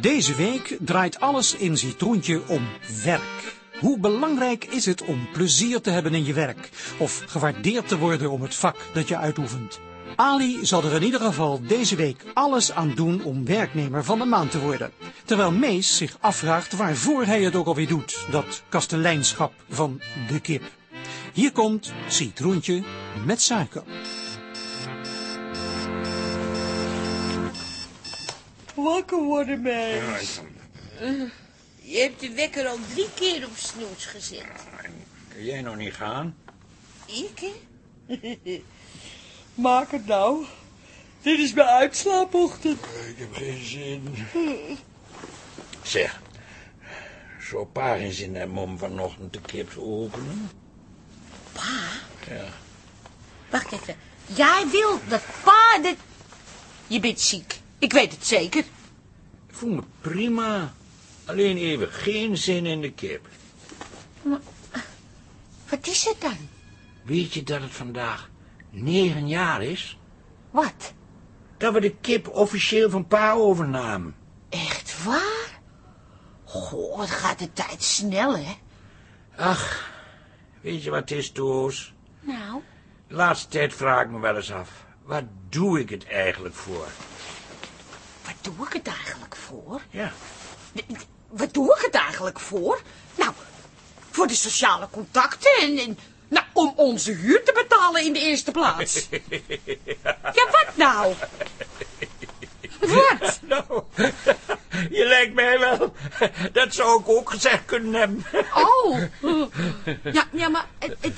Deze week draait alles in Citroentje om werk. Hoe belangrijk is het om plezier te hebben in je werk? Of gewaardeerd te worden om het vak dat je uitoefent? Ali zal er in ieder geval deze week alles aan doen om werknemer van de maand te worden. Terwijl Mees zich afvraagt waarvoor hij het ook alweer doet, dat kasteleinschap van de kip. Hier komt Citroentje met suiker. Wakker worden, meis. Je hebt de wekker al drie keer op snoes gezet. Kun jij nog niet gaan? Ik, hè? Maak het nou. Dit is mijn uitslaapochtend. Ik heb geen zin. Zeg, zou pa geen zin hebben om vanochtend de kip te openen? Pa? Ja. Wacht even. Jij wil dat pa. Je bent ziek. Ik weet het zeker. Ik voel me prima. Alleen even geen zin in de kip. Wat is het dan? Weet je dat het vandaag negen jaar is? Wat? Dat we de kip officieel van pa overnamen. Echt waar? Goh, wat gaat de tijd snel, hè? Ach, weet je wat het is, Toos? Nou, De laatste tijd vraag ik me wel eens af. Wat doe ik het eigenlijk voor? Wat doe ik het eigenlijk voor? Ja, Wat doe ik het eigenlijk voor? Nou, voor de sociale contacten en... en nou, om onze huur te betalen in de eerste plaats. Ja, wat nou? Wat? nou, je lijkt mij wel. Dat zou ik ook gezegd kunnen hebben. Oh. Ja, ja maar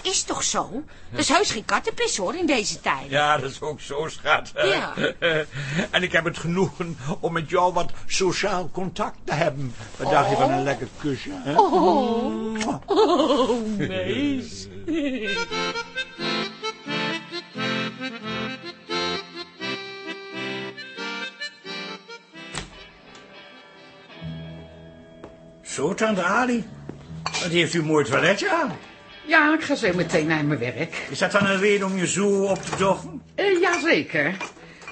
is toch zo? Dat is heus geen kattenpis, hoor, in deze tijd. Ja, dat is ook zo, schat. Ja. En ik heb het genoegen om met jou wat sociaal contact te hebben. Wat dacht je van een lekker kusje? Hè? Oh, oh mees. Zo, tante Ali. Wat heeft u een mooi toiletje aan? Ja, ik ga zo meteen naar mijn werk. Is dat dan een reden om je zo op te doffen? Eh, jazeker.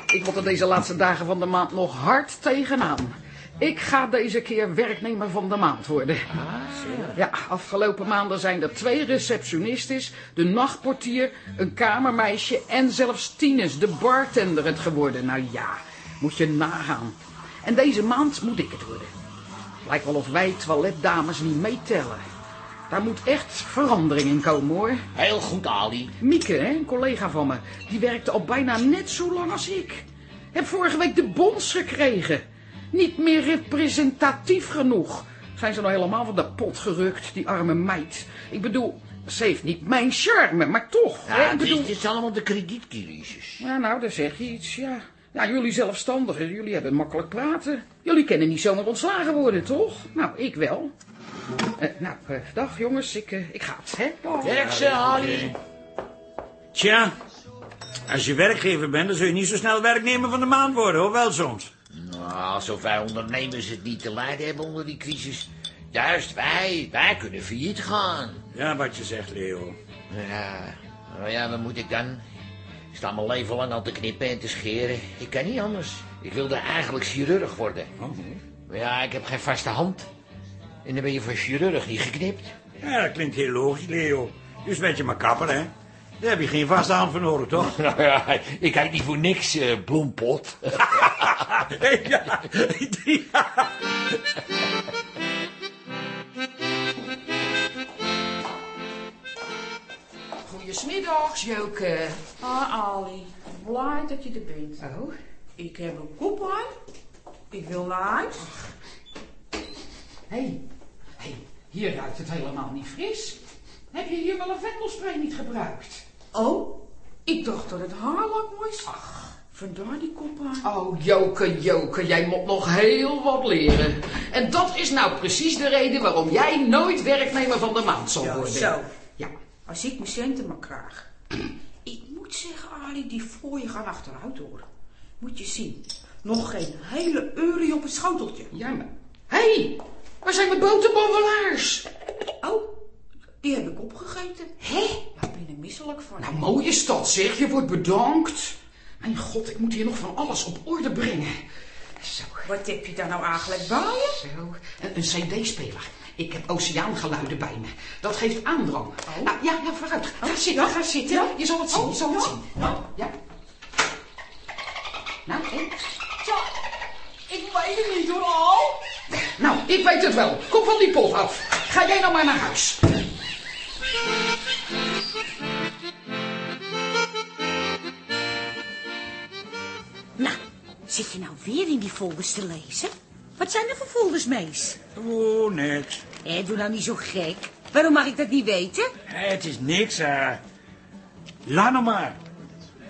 Ik moet er deze laatste dagen van de maand nog hard tegenaan. Ik ga deze keer werknemer van de maand worden. Ja, afgelopen maanden zijn er twee receptionistes, de nachtportier, een kamermeisje en zelfs Tines, de bartender, het geworden. Nou ja, moet je nagaan. En deze maand moet ik het worden. Lijkt wel of wij toiletdames niet meetellen. Daar moet echt verandering in komen hoor. Heel goed, Ali. Mieke, hè, een collega van me, die werkte al bijna net zo lang als ik. Heb vorige week de bons gekregen. Niet meer representatief genoeg. Zijn ze nou helemaal van de pot gerukt, die arme meid. Ik bedoel, ze heeft niet mijn charme, maar toch. hè, Ja, ik het is, bedoel... het is allemaal de kredietcrisis. Ja, nou, daar zeg je iets, ja. Ja, jullie zelfstandigen, jullie hebben makkelijk praten. Jullie kunnen niet zomaar ontslagen worden, toch? Nou, ik wel. Eh, nou, eh, dag jongens, ik, eh, ik ga het, hè? Werk ze, Ali. Tja, als je werkgever bent, dan zul je niet zo snel werknemer van de maand worden, hoor. Wel soms. Nou, alsof wij ondernemers het niet te lijden hebben onder die crisis. Juist wij, wij kunnen failliet gaan. Ja, wat je zegt, Leo. Ja, nou ja, wat moet ik dan? Ik sta mijn leven lang al te knippen en te scheren. Ik kan niet anders. Ik wilde eigenlijk chirurg worden. Maar ja, ik heb geen vaste hand. En dan ben je voor chirurg niet geknipt. Ja, dat klinkt heel logisch, Leo. Dus ben je maar kapper, hè? Daar heb je geen vaste hand voor nodig, toch? Nou ja, ik kijk niet voor niks, eh, bloempot. ja, ja. Goedemiddags, Joke. Ah, Ali, blij dat je er bent. Oh, Ik heb een aan. Ik wil naar huis. hé. Hey. Hier ruikt het helemaal niet fris. Heb je hier wel een vendelspray niet gebruikt? Oh, ik dacht dat het haar lang was. Ach, vandaar die kop aan. Oh, Joke, Joke, jij moet nog heel wat leren. En dat is nou precies de reden waarom jij nooit werknemer van de maand zal worden. zo. Ja, Als ik mijn centen maar krijg. ik moet zeggen, Ali, die vlooien gaan achteruit hoor. Moet je zien. Nog geen hele euro op het schoteltje. ja, maar... Hé, hey, waar zijn mijn boterbammelaars? Oh, die heb ik opgegeten. Hé? Ik ben er misselijk van. Nou, mooie stad zeg, je wordt bedankt. Mijn god, ik moet hier nog van alles op orde brengen. Zo, Wat heb je daar nou eigenlijk bij je? zo. Een, een cd-speler. Ik heb oceaangeluiden bij me. Dat geeft aandrang. Nou, ja, ja, vooruit. Ga zitten, ga zitten. Je zal het zien, je zal het zien. Ja. Nou, hè? Tja, ik weet het niet hoor, al. Nou, ik weet het wel. Kom van die pot af. Ga jij nou maar naar huis. Nou, zit je nou weer in die folders te lezen? Wat zijn er voor folders, mees? Oh, niks. Hé, doe nou niet zo gek. Waarom mag ik dat niet weten? Het is niks, hè. Laat nou maar.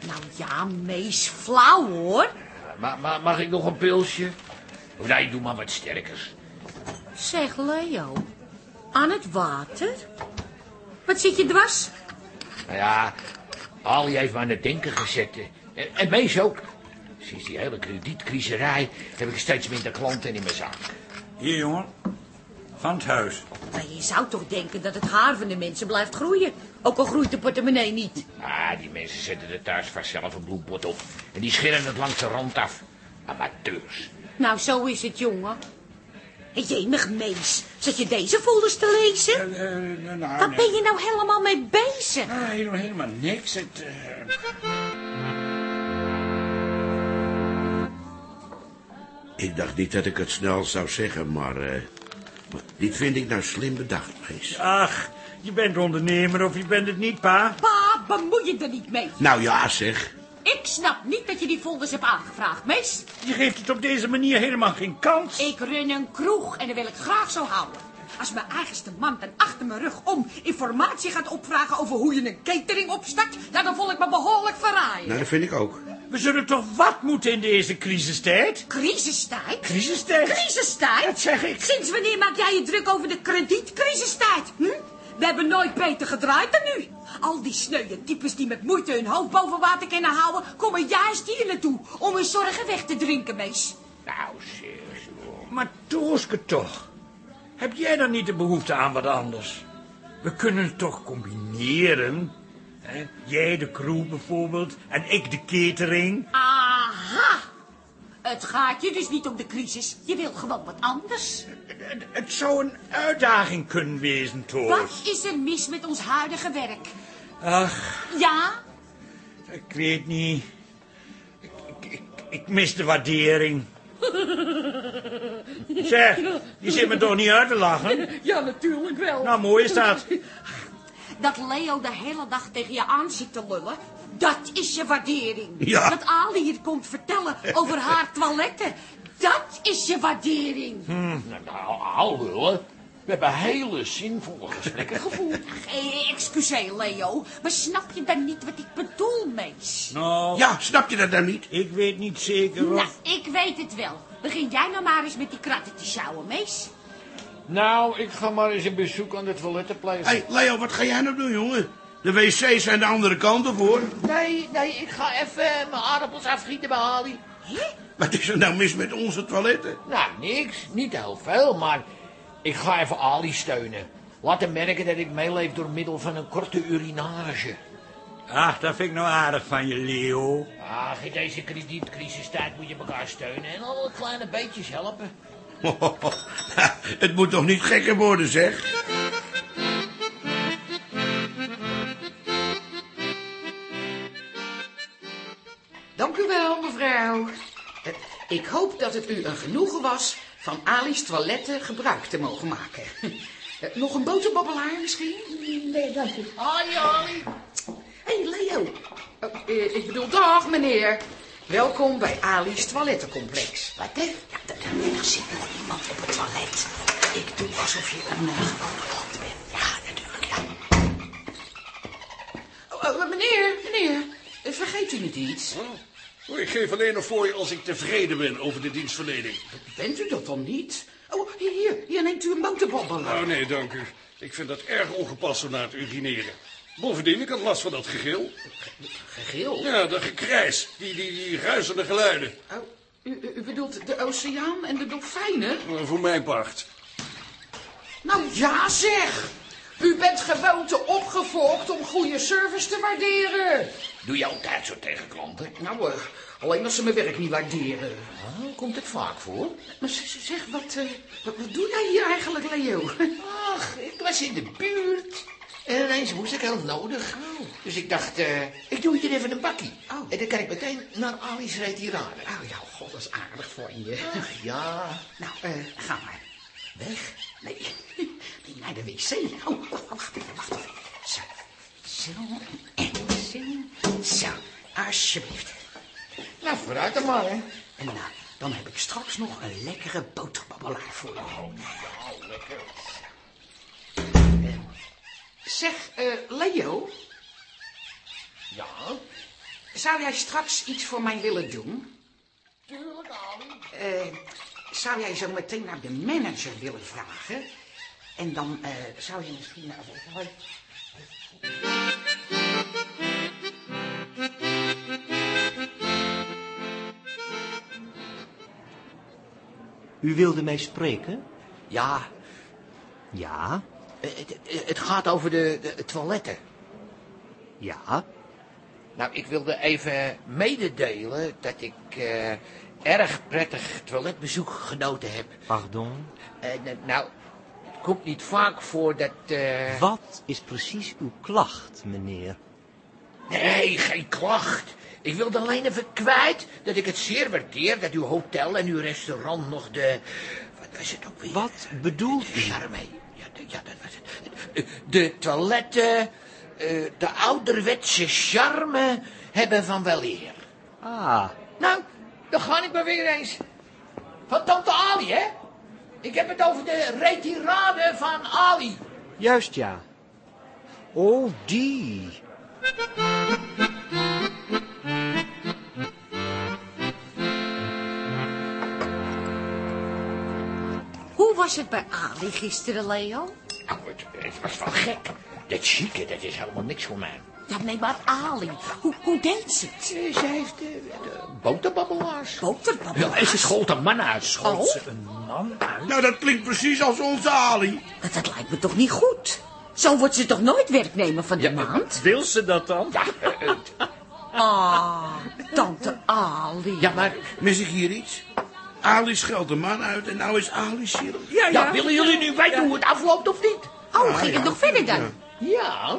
Nou ja, mees, flauw hoor. Ma ma mag ik nog een pilsje? Of nee, doe maar wat sterkers. Zeg, Leo, aan het water? Wat zit je dwars? Nou ja, Ali heeft me aan het denken gezet. En, en Mees ook. Sinds die hele kredietcriserij heb ik steeds minder klanten in mijn zaak. Hier, jongen. Van het huis. Maar je zou toch denken dat het haar van de mensen blijft groeien. Ook al groeit de portemonnee niet. Ah, die mensen zetten er thuis vast zelf een bloempot op. En die schillen het langs de rand af. Amateurs. Nou, zo is het, jongen. En Jemig mees, zat je deze folders te lezen? Eh, nou, Wat ben je nou helemaal mee bezig? Ah, helemaal, helemaal niks. Het, eh, Ik dacht niet dat ik het snel zou zeggen, maar, eh, maar dit vind ik nou slim bedacht, mees. Ach, je bent ondernemer of je bent het niet, pa? Pa, bemoei je er niet mee. Nou ja, zeg. Ik snap niet dat je die folders hebt aangevraagd, mees. Je geeft het op deze manier helemaal geen kans. Ik run een kroeg en dat wil ik graag zo houden. Als mijn eigenste man ten achter mijn rug om informatie gaat opvragen over hoe je een catering opstart, dan voel ik me behoorlijk verraaien. Nou, dat vind ik ook. We zullen toch wat moeten in deze crisistijd? Crisistijd? Crisistijd? Crisistijd? Dat zeg ik. Sinds wanneer maak jij je druk over de kredietcrisistijd? Hm? We hebben nooit beter gedraaid dan nu. Al die sneuwe types die met moeite hun hoofd boven water kunnen houden... komen juist hier naartoe om hun zorgen weg te drinken, mees. Nou, serieus. Maar Tooske toch. Heb jij dan niet de behoefte aan wat anders? We kunnen het toch combineren? Hè? Jij de crew bijvoorbeeld en ik de catering. Aha! Het gaat je dus niet om de crisis. Je wil gewoon wat anders. Het, het zou een uitdaging kunnen wezen, Toos. Wat is er mis met ons huidige werk? Ach, Ja? ik weet niet. Ik, ik, ik, ik mis de waardering. zeg, je zit me toch niet uit te lachen? Ja, natuurlijk wel. Nou, mooi is dat. Dat Leo de hele dag tegen je aan zit te lullen, dat is je waardering. Ja. Dat Ali hier komt vertellen over haar toiletten, dat is je waardering. Nou, nou, lullen. We hebben hele zinvolle gesprekken gevoerd. Eh, excuseer, Leo, maar snap je dan niet wat ik bedoel, mees? Nou, Ja, snap je dat dan niet? ik weet niet zeker Nou, of... ik weet het wel. Begin jij nou maar eens met die kratten te sjouwen, mees. Nou, ik ga maar eens een bezoek aan de toiletten plegen. Hé, hey, Leo, wat ga jij nou doen, jongen? De wc's zijn de andere kant op, hoor. Nee, nee, ik ga even mijn aardappels afgieten bij Ali. Wat is er nou mis met onze toiletten? Nou, niks. Niet heel veel, maar ik ga even Ali steunen. Laat hem merken dat ik meeleef door middel van een korte urinage. Ach, dat vind ik nou aardig van je, Leo. Ach, in deze kredietcrisistijd moet je elkaar steunen en alle kleine beetjes helpen. het moet toch niet gekker worden, zeg? Eh, Ik hoop dat het u een genoegen was van Ali's toiletten gebruik te mogen maken. Eh, Nog een boterbabbelaar misschien? Nee, dank u. Ali, Ali. Hé, hey, Leo. Oh, eh, ik bedoel, dag meneer. Welkom bij Ali's toilettencomplex. Wat hè? Ja, er, er zit nog iemand op het toilet. Ik doe alsof je een uh, gewone hond bent. Ja, natuurlijk, ja. Oh, meneer, meneer. eh, Vergeet u niet iets? Oh, ik geef alleen voor je als ik tevreden ben over de dienstverlening. Bent u dat dan niet? Oh, hier, hier, neemt u een boterbabbelaar. Oh nee, dank u. Ik vind dat erg ongepast om na het urineren. Bovendien, ik had last van dat gegil. Gegil? Ja, dat gekrijs. Die, die, die ruisende geluiden. Oh, u, u- bedoelt de oceaan en de dolfijnen? Eh, Voor mijn part. Nou ja, zeg. U bent gewoon te opgefokt om goede service te waarderen. Doe je altijd zo tegen klanten? Nou, eh, alleen als ze mijn werk niet waarderen. Ah, komt het vaak voor? Maar zeg, wat, eh, wat, wat doe jij hier eigenlijk, Leo? Ach, ik was in de buurt. En ineens moest ik heel nodig. Dus ik dacht, eh, ik doe hier even een bakkie. Oh. En dan kan ik meteen naar Ali's retirade. Oh ja, god, dat is aardig van je. Ach ja, Nou, ga maar. weg. Nee, nee, naar de wc. Oh, wacht, wacht even, wacht even. Zo, zo, en zo. Zo, alsjeblieft. Nou, vooruit dan maar, hè. En nou, dan heb ik straks nog een lekkere boterbabbelaar voor je. Ja, lekker. Zeg, eh, Leo, Ja, zou jij straks iets voor mij willen doen? tuurlijk, Ali. Eh, zou jij zo meteen naar de manager willen vragen? En dan eh, zou je misschien... Nou, U wilde mij spreken? Ja, Ja, eh, het, het- gaat over de, de toiletten. ja. Nou, ik wilde even mededelen dat ik eh, erg prettig toiletbezoek genoten heb. Pardon. Eh, nou, het komt niet vaak voor dat... eh, Wat is precies uw klacht, meneer? Nee, geen klacht. Ik wilde alleen even kwijt dat ik het zeer waardeer dat uw hotel en uw restaurant nog de... Wat was het ook weer? Wat bedoelt u? charme. Ja, de, ja, dat was het. De toiletten, eh, de ouderwetse charme hebben van wel eer. Ah, Nou, dan ga ik maar weer eens. Van tante Ali, hè? Ik heb het over de retirade van Ali. juist ja. Oh, die. Hoe was het bij Ali gisteren, Leo? Nou, het, het was wel gek. Dat chique, dat is helemaal niks voor mij. Ja, nee, maar Ali, hoe, hoe deed ze het? Eh, Zij heeft de, de boterbabbelaars. Boterbabbel. Ja, en ze schold een man uit. Oh, Een man uit. Nou, dat klinkt precies als onze Ali. maar dat lijkt me toch niet goed? Zo wordt ze toch nooit werknemer van de maand? Wil ze dat dan? Ja, Ah, tante Ali. ja, maar Mis ik hier iets? Ali scheldt de man uit en nou is Ali zielig. Ja, ja, willen jullie nu weten hoe het afloopt of niet? Oh, ging het nog verder dan? Ja,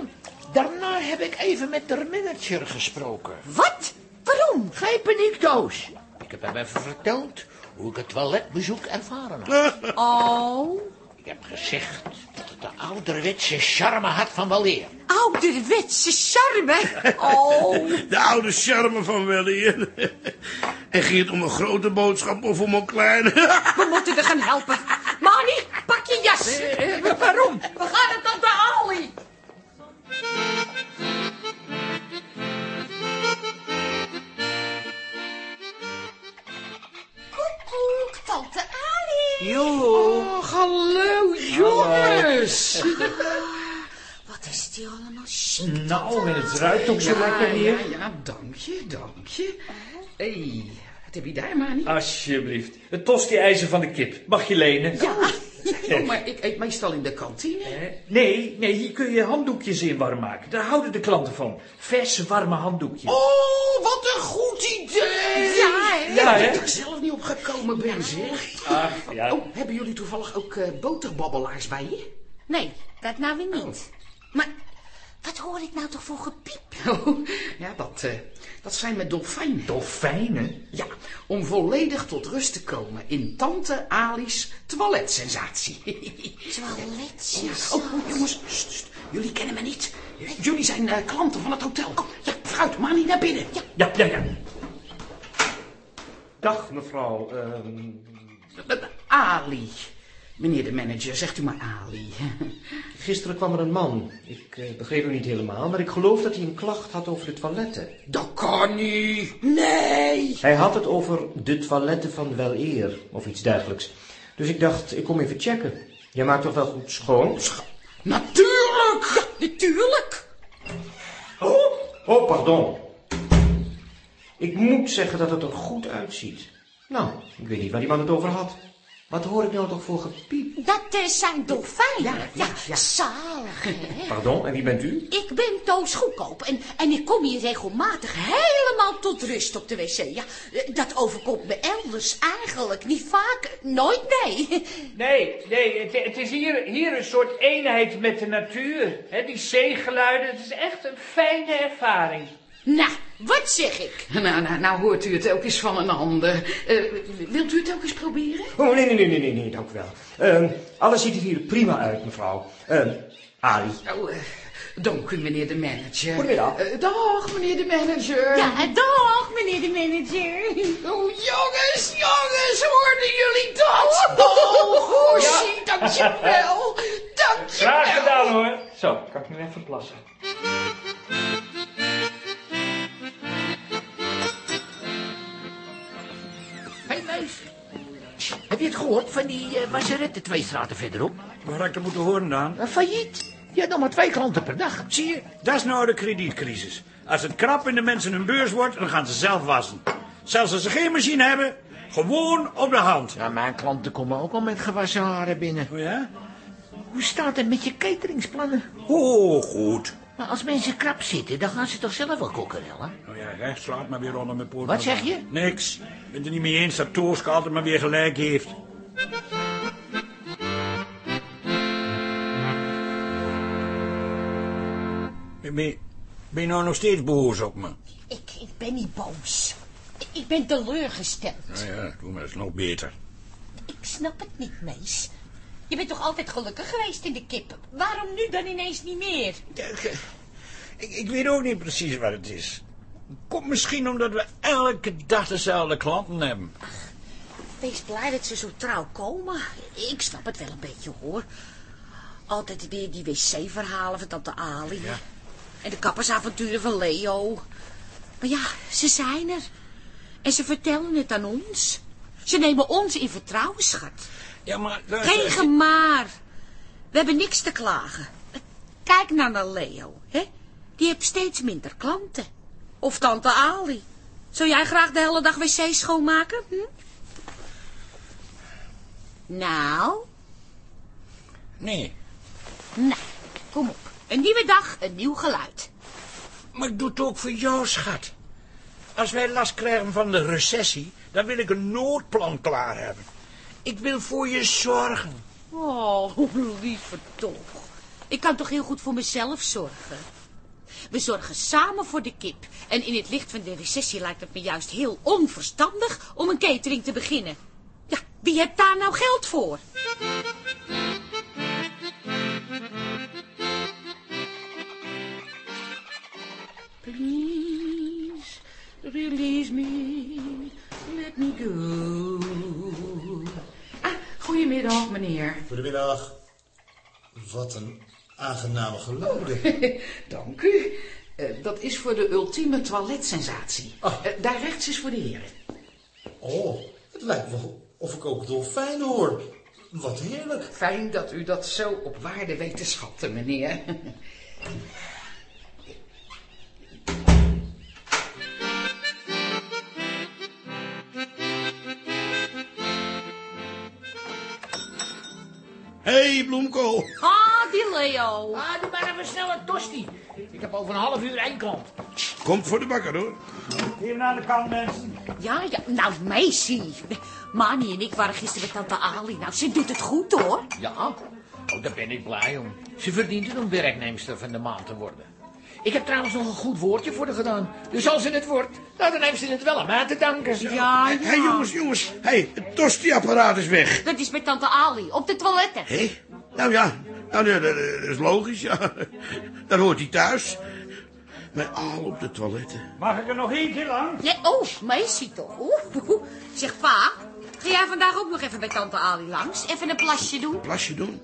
daarna heb ik even met de manager gesproken. Wat? Waarom? Geen paniekdoos. Ik heb hem even verteld hoe ik het toiletbezoek ervaren had. Oh, Ik heb gezegd dat het de ouderwetse charme had van weleer. ouderwetse charme. Oh, De oude charme van weleer. En ging het om een grote boodschap of om een kleine? we moeten er gaan helpen. Mani, pak je jas. Waarom? We gaan het tante Ali. Koekoek, tante Ali. Oh, hallo, Wat is die allemaal chic. Nou, en het ruikt ook zo Ja, lekker ja, hier. ja, dank je, dank je. Hé, hey, wat heb je daar, Mani? Alsjeblieft. Het tosti-ijzer van de kip. Mag je lenen? Ja, oh, maar ik eet meestal in de kantine. Eh, Nee, nee, hier kun je handdoekjes in warm maken. Daar houden de klanten van. Verse, warme handdoekjes. Oh, wat een goed idee! Ja, hè? Ja, Dat ik er zelf niet op gekomen ben, zeg. Ach, ja. Oh, hebben jullie toevallig ook eh, boterbabbelaars bij je? Nee, dat nou weer niet. Maar wat hoor ik nou toch voor gepiep? Oh, ja, dat, eh, dat zijn met dolfijnen. Dolfijnen? Ja, om volledig tot rust te komen in tante Ali's toiletsensatie. Toiletje. Ja, oh, oh, jongens, st, st, jullie kennen me niet. Jullie zijn eh, klanten van het hotel. Ja, fruit, maar niet naar binnen. Ja. Ja, ja, ja. Dag, mevrouw. ehm, Eh, eh, Ali. Meneer de manager, zegt u maar Ali. Gisteren kwam er een man. Ik eh, begreep hem niet helemaal, maar ik geloof dat hij een klacht had over de toiletten. Dat kan niet. Nee. Hij had het over de toiletten van wel eer, of iets dergelijks. Dus ik dacht, ik kom even checken. Jij maakt toch wel goed schoon? Natuurlijk. Natuurlijk. Oh, oh, pardon. Ik moet zeggen dat het er goed uitziet. Nou, ik weet niet waar die man het over had. Wat hoor ik nou toch voor gepiep? Dat eh, zijn dolfijnen. Ja, ja, ja. zalig, hè? Pardon, en wie bent u? Ik ben Toos Goedkoop en, en ik kom hier regelmatig helemaal tot rust op de wc. Ja, eh, dat overkomt me elders eigenlijk niet vaak. Nooit, nee. Nee, nee, het, het is hier, hier een soort eenheid met de natuur. Hè, die zeegeluiden, het is echt een fijne ervaring. Nou, wat zeg ik? Nou, nou, nou hoort u het ook eens van een ander. Eh, wilt u het ook eens proberen? Oh, nee, nee, nee, nee, nee, nee dank u wel. Ehm, alles ziet er hier prima uit, mevrouw. Ehm, Ali. Oh, eh, dank u, meneer de manager. Goedemiddag. Eh, dag, meneer de manager. Ja, dag, meneer de manager. Oh, jongens, jongens, hoorden jullie dat? Oh, Gossie, dankjewel. Dankjewel. Graag gedaan hoor. Zo, kan ik nu even plassen. Heb je het gehoord van die uh, twee straten verderop? Waar had ik dat moeten horen dan? Uh, failliet. Je hebt nog maar twee klanten per dag. Zie je, dat is nou de kredietcrisis. Als het krap in de mensen hun beurs wordt, dan gaan ze zelf wassen. Zelfs als ze geen machine hebben, gewoon op de hand. Ja, mijn klanten komen ook al met gewassen haren binnen. Oh ja? Hoe staat het met je cateringsplannen? Oh, goed. Maar als mensen krap zitten, dan gaan ze toch zelf wel kokkerellen? Nou ja, recht slaat maar weer onder mijn poort. Wat zeg je? Niks. Ik ben het er niet mee eens dat Toosk altijd maar weer gelijk heeft. Ben, ben, ben je nou nog steeds boos op me? Ik, ik ben niet boos. Ik, ben teleurgesteld. Nou ja, doe maar eens nog beter. Ik snap het niet, Mees. Je bent toch altijd gelukkig geweest in de kip? Waarom nu dan ineens niet meer? Ik, ik, weet ook niet precies wat het is. Komt misschien omdat we elke dag dezelfde klanten hebben. Wees blij dat ze zo trouw komen. Ik snap het wel een beetje, hoor. Altijd weer die wc-verhalen van tante Ali. Ja. En de kappersavonturen van Leo. Maar ja, ze zijn er. En ze vertellen het aan ons. Ze nemen ons in vertrouwen, schat. Ja, maar... Geen gemaar. We hebben niks te klagen. Kijk nou naar Leo, hè? Die heeft steeds minder klanten. Of tante Ali. Zou jij graag de hele dag wc schoonmaken? Hm? Nou? Nee. Nou, kom op. Een nieuwe dag, een nieuw geluid. Maar ik doe het ook voor jou, schat. Als wij last krijgen van de recessie, dan wil ik een noodplan klaar hebben. Ik wil voor je zorgen. Oh, lieve toch. Ik kan toch heel goed voor mezelf zorgen. We zorgen samen voor de kip. En in het licht van de recessie lijkt het me juist heel onverstandig om een catering te beginnen. Ja, wie heeft daar nou geld voor? Please, release me, let me go. Goedemiddag, meneer. Goedemiddag. Wat een aangename geluiden. Dank u. Eh, dat is voor de ultieme toiletsensatie. Ah. Daar rechts is voor de heren. Oh, het lijkt wel of ik ook dolfijnen hoor. Wat heerlijk. Fijn dat u dat zo op waarde weet te schatten, meneer. Hé, hey, bloemkool. Ah, die Leo. Ah, doe maar even snel een tosti. Ik heb over een half uur één klant. Komt voor de bakker, hoor. Even aan de kant, mensen. Ja, ja, nou, Macy. Mani en ik waren gisteren met tante Ali. Nou, ze doet het goed, hoor. Ja? Oh, daar ben ik blij om. Ze verdient het om werknemster van de maand te worden. Ik heb trouwens nog een goed woordje voor haar gedaan. Dus als ze het wordt, nou, dan heeft ze het wel aan mij te danken. Ja, Hé, hey, jongens, jongens. Hé, hey, het tosti-apparaat is weg. Dat is met tante Ali, op de toiletten. Hé? Nou ja, nou, dat, dat is logisch, ja. Dan hoort hij thuis. Maar al op de toiletten. Mag ik er nog eentje langs? Nee, oh, Macy toch. Oeh. Zeg, pa, ga jij vandaag ook nog even bij tante Ali langs? Even een plasje doen? Plasje doen?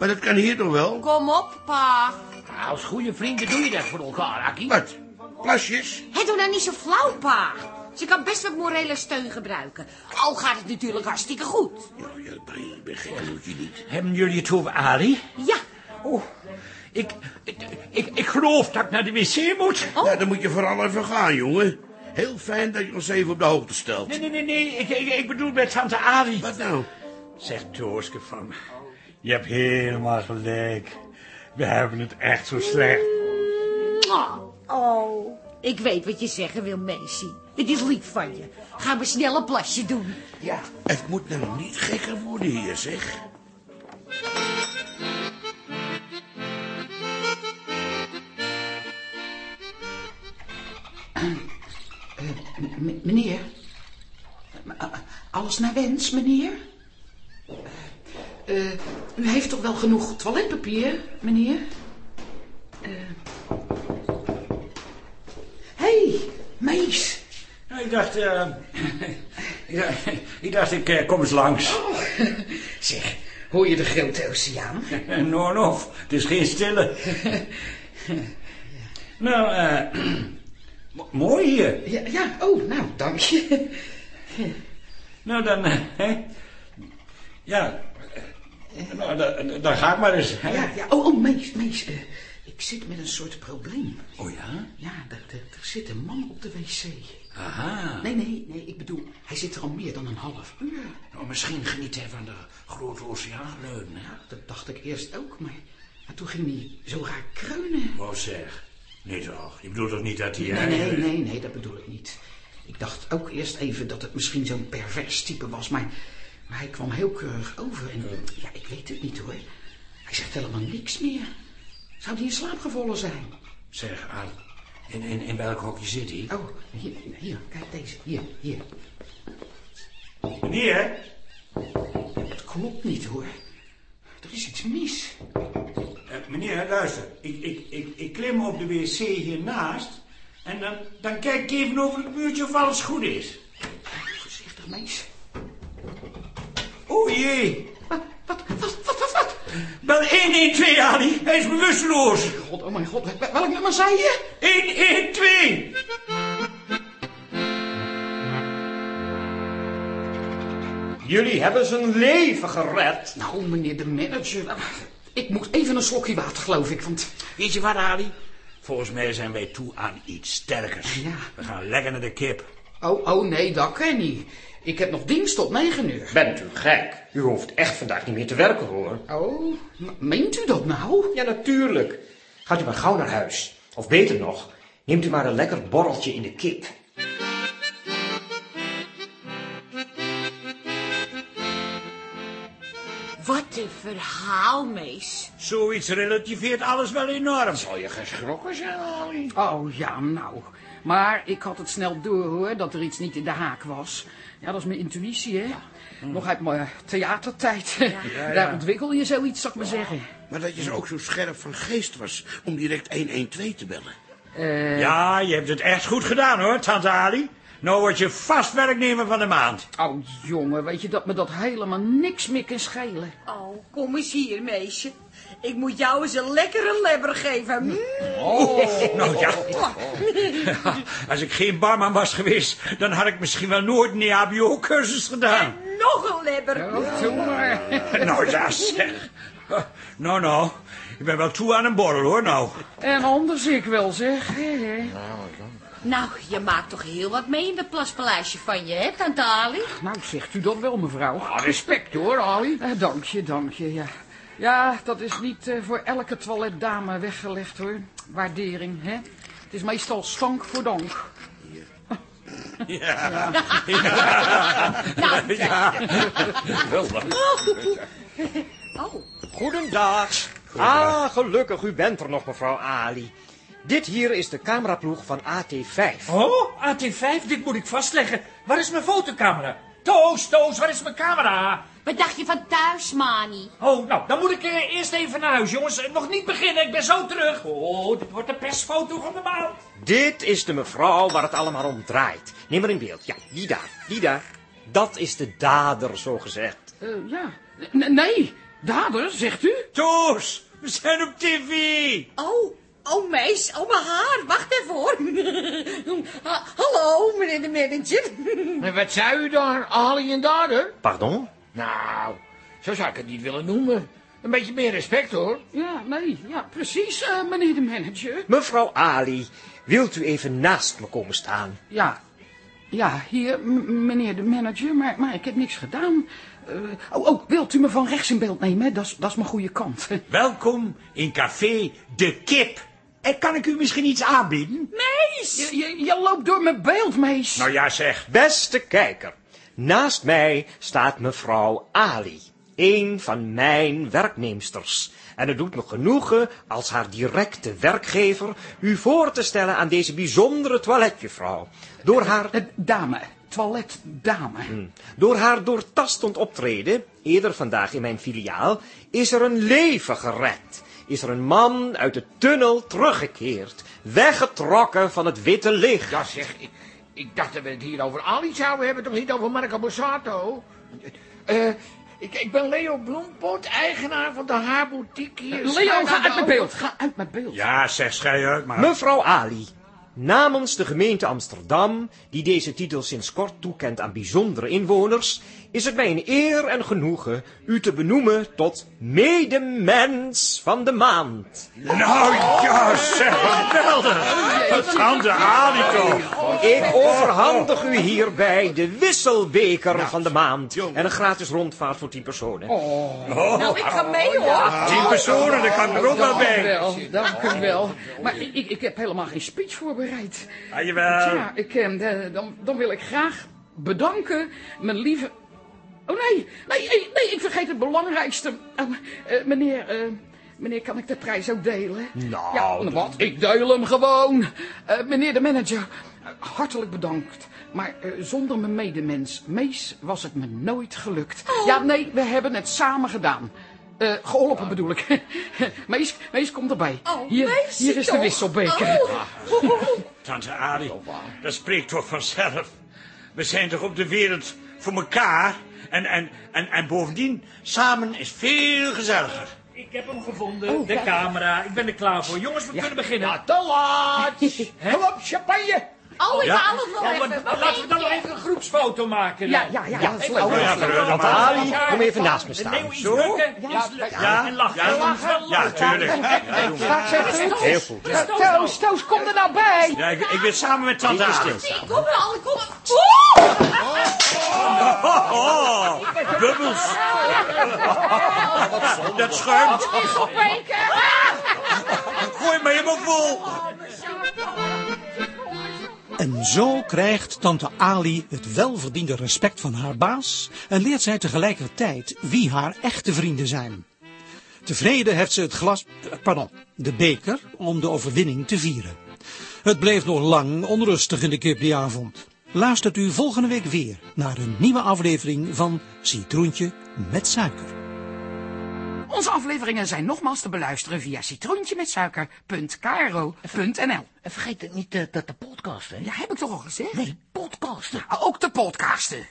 Maar dat kan hier toch wel? Kom op, pa. Nou, als goede vrienden doe je dat voor elkaar, Akkie. Wat? Plasjes? Hé, doe nou niet zo flauw, pa. Ze kan best wat morele steun gebruiken. Al gaat het natuurlijk hartstikke goed. Ja, ja, ik ben gek, dat moet je niet. Hebben jullie het over Ali? Ja. Oh, ik, ik, ik, ik geloof dat ik naar de wc moet. Nou, dan moet je vooral even gaan, jongen. Heel fijn dat je ons even op de hoogte stelt. Nee, nee, nee, nee. Ik, ik, ik bedoel bij tante Ali. Wat nou? Zeg, Tooske van me. Je hebt helemaal gelijk. We hebben het echt zo slecht. Oh, ik weet wat je zeggen wil, Meisje. Het is lief van je. Ga maar snel een plasje doen. Ja. Het moet nou niet gekker worden hier, zeg. Meneer? Alles naar wens, meneer? Eh, u heeft toch wel genoeg toiletpapier, meneer? Hé, hey, meis. Ik dacht, eh, ik dacht, ik, dacht, ik eh, kom eens langs. Zeg, hoor je de grote oceaan? Noord of, het is geen stille. nou, eh, mo- mooi hier. Ja, ja, oh, nou, dank je. Nou, dan, eh, hè. Ja, eh, nou, dan, ga ik maar eens. hè. Ja, ja, oh, oh, meis. eh, ik zit met een soort probleem. Oh ja? Ja, er, zit een man op de wc. Aha. Nee, nee, nee, ik bedoel, hij zit er al meer dan een half uur. Nou, misschien geniet hij van de grote oceaangeluiden, hè? Ja, dat dacht ik eerst ook, maar, maar toen ging hij zo raar kreunen. Wou zeg. Nee toch, je bedoelt toch niet dat hij... Nee, nee, nee, nee, dat bedoel ik niet. Ik dacht ook eerst even dat het misschien zo'n pervers type was, maar, maar hij kwam heel keurig over. En ja, ik weet het niet hoor. Hij zegt helemaal niks meer. Zou hij in slaap gevallen zijn? Zeg, Aal, in, in, in welk hokje zit hij? Oh, hier, hier, kijk deze. Hier, hier. Meneer? Het klopt niet hoor. Er is iets mis. Eh, meneer, luister. Ik, ik, ik, ik klim op de wc hiernaast. En dan, dan kijk ik even over het muurtje of alles goed is. Voorzichtig, meis. O jee. Wat, wat, wat, wat, wat, wat? Bel 112, Ali. Hij is bewusteloos. God, oh mijn god, wel- welk nummer zei je? 112. Jullie hebben zijn leven gered. Nou, meneer de manager, ik moet even een slokje water, geloof ik, want... Weet je wat, Ali? Volgens mij zijn wij toe aan iets sterkers. Ja. We gaan lekker naar de kip. Oh, oh nee, dat kan niet. Ik heb nog dienst tot negen uur. Bent u gek? U hoeft echt vandaag niet meer te werken hoor. Oh, meent u dat nou? Ja, natuurlijk. Gaat u maar gauw naar huis. Of beter nog, neemt u maar een lekker borreltje in de kip. Wat een verhaal, Mees. Zoiets relativeert alles wel enorm. Zal je geschrokken zijn, Ali? Oh ja, nou. Maar ik had het snel door hoor, dat er iets niet in de haak was. Ja, dat is mijn intuïtie, hè. Nog uit mijn theatertijd. Daar ontwikkel je zoiets, zou ik maar zeggen. Maar dat je zo ook zo scherp van geest was om direct 112 te bellen. Eh, Ja, je hebt het echt goed gedaan hoor, tante Ali. Nou word je vast werknemer van de maand. Oh, jongen, weet je dat me dat helemaal niks meer kan schelen? Oh, kom eens hier, meisje. Ik moet jou eens een lekkere lebber geven. Mm. Nou ja. Als ik geen barman was geweest, dan had ik misschien wel nooit een EHBO-cursus gedaan. Nog een lebber. Oh. Nou ja, zeg. Nou, nou. Ik ben wel toe aan een borrel hoor, nou. En anders ik wel, zeg. Hè. Nou, je maakt toch heel wat mee in dat plaspaleisje van je, hè, tante Ali? Nou, zegt u dat wel, mevrouw. Ah, respect hoor, Ali. Eh, dank je, dank je, ja. Ja, dat is niet eh, voor elke toiletdame weggelegd, hoor. Waardering, hè. Het is meestal stank voor dank. Ja. Nou, Ja. Oh, Goedendag. Ah, gelukkig, u bent er nog, mevrouw Ali. Dit hier is de cameraploeg van AT5. Oh, AT5, dit moet ik vastleggen. Waar is mijn fotocamera? Toos, Toos, waar is mijn camera? wat dacht je van thuis, Mani? Oh, nou, dan moet ik eh, eerst even naar huis, jongens. Nog niet beginnen, ik ben zo terug. Oh, dit wordt de persfoto van de maand. Dit is de mevrouw waar het allemaal om draait. Neem maar in beeld. Ja, die daar, die daar. Dat is de dader, zo gezegd. Eh, ja. N- nee, dader, zegt u? Toos, we zijn op tv. Oh, oh, meis, oh, mijn haar. Wacht even, hoor. Ha- Hallo, meneer de manager. En wat zei u daar, Ali en dader? Pardon? Nou, zo zou ik het niet willen noemen. Een beetje meer respect, hoor. Ja, nee, ja, precies, eh, meneer de manager. Mevrouw Ali, wilt u even naast me komen staan? Ja, Ja, hier, meneer de manager, maar, maar ik heb niks gedaan. Eh, oh, oh, wilt u me van rechts in beeld nemen? Dat is- Dat is mijn goede kant. Welkom in café De Kip. En kan ik u misschien iets aanbieden? Mees! Je, je, je loopt door mijn beeld, Mees. Nou ja, zeg. Beste kijker, naast mij staat mevrouw Ali, een van mijn werknemsters. En het doet me genoegen als haar directe werkgever u voor te stellen aan deze bijzondere toiletjuffrouw. Door haar... Eh, Dame, toiletdame. Hmm. Door haar doortastend optreden, eerder vandaag in mijn filiaal, is er een leven gered. Is er een man uit de tunnel teruggekeerd, weggetrokken van het witte licht. Ja zeg, ik, ik dacht dat we het hier over Ali zouden hebben, toch niet over Marco Borsato? Eh, ik, ik ben Leo Bloempot, eigenaar van de haarboutique hier. Leo, schuin ga uit mijn beeld. Ga uit mijn beeld. Ja, zeg, schei uit maar. Mevrouw Ali, namens de gemeente Amsterdam, die deze titel sinds kort toekent aan bijzondere inwoners, is het mij een eer en genoegen u te benoemen tot medemens van de maand. Nou ja, zeg, geweldig. Wat Ali toch. Ik overhandig u hierbij de wisselbeker van de maand en een gratis rondvaart voor 10 personen. Nou, ik ga mee hoor. Tien personen, daar kan ik er ook wel Dank u bij. wel, dank u wel. Maar ik, ik, heb helemaal geen speech voorbereid. Ah, jawel. Ja, ik, eh, de- dan, dan wil ik graag bedanken mijn lieve... Oh nee, nee, nee, nee ik vergeet het belangrijkste. Oh, eh, meneer, eh, meneer, kan ik de prijs ook delen? Nou, Ja, wat? Ik deel hem gewoon. Eh, meneer de manager, eh, hartelijk bedankt. Maar eh, zonder mijn medemens, Mees, was het me nooit gelukt. Ja, nee, we hebben het samen gedaan. Eh, geholpen bedoel ik. Mees, Mees, kom erbij. hier, Meesie hier is de wisselbeker. Oh. Tante Ali, dat spreekt toch vanzelf. We zijn toch op de wereld voor elkaar. En, en, en, en bovendien, samen is veel gezelliger. Ik heb hem gevonden, de camera. Ik ben er klaar voor. Jongens, we kunnen beginnen. Ja, te laat! Kom op, champagne! Oh, ik Ja. haal het wel Ja, even. maar laten we dan nog even een groepsfoto maken. Ja, dan. ja, ja. Ja, oh. Oh ja. Ali, kom even naast me staan. Zo? drukken. Ja, Ja, En lachen. ja, lachen. ja, tuurlijk. Heel goed. Eh, Toos, Toos, kom er nou bij. Ja, ik, ik ben samen met tante Ali. kom er al, ik kom er. Oeh! Oh, bubbels. Dat schuimt. Gooi me helemaal vol. En zo krijgt tante Ali het welverdiende respect van haar baas en leert zij tegelijkertijd wie haar echte vrienden zijn. Tevreden heeft ze het glas, eh, pardon, de beker om de overwinning te vieren. Het bleef nog lang onrustig in de kip die avond. Luistert u volgende week weer naar een nieuwe aflevering van Citroentje met suiker. Onze afleveringen zijn nogmaals te beluisteren via citroentjemetsuiker.kro.nl. En vergeet niet eh, dat de podcast, hè? Ja, heb ik toch al gezegd? Nee, podcasten. Ja, ook de podcasten.